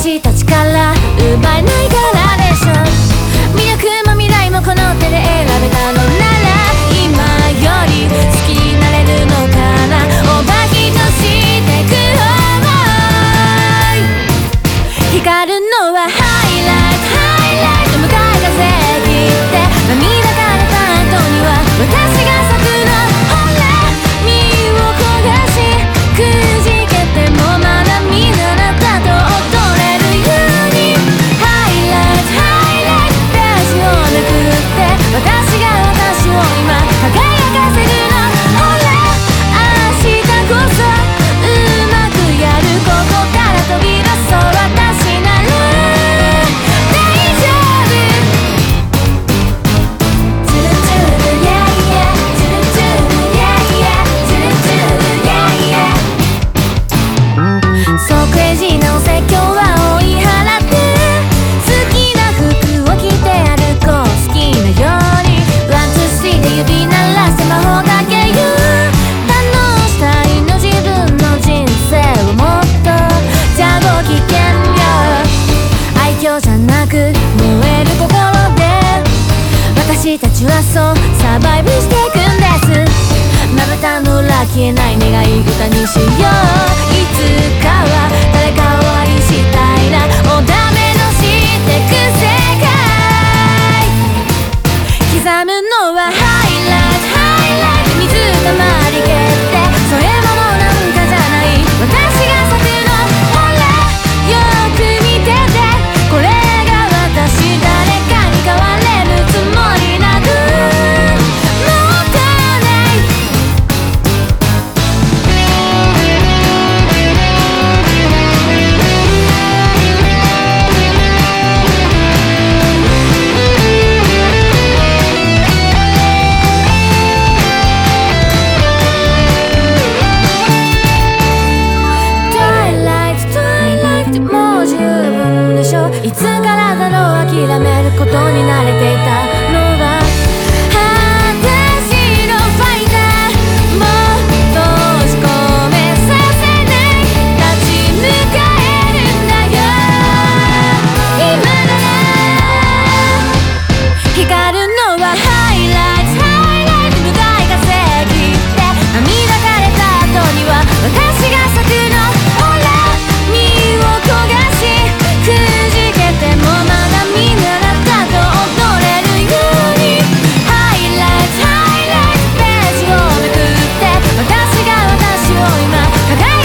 私たちから奪えないからでしょ。魅力も未来もこの手で選べたの。ちはそうサバイブしていくんです。まぶたの裏消えない願い歌にしよう。いつかは誰かを愛したいな。おだめのしてく世界。刻むのはハイライト。tranquilamente. 輝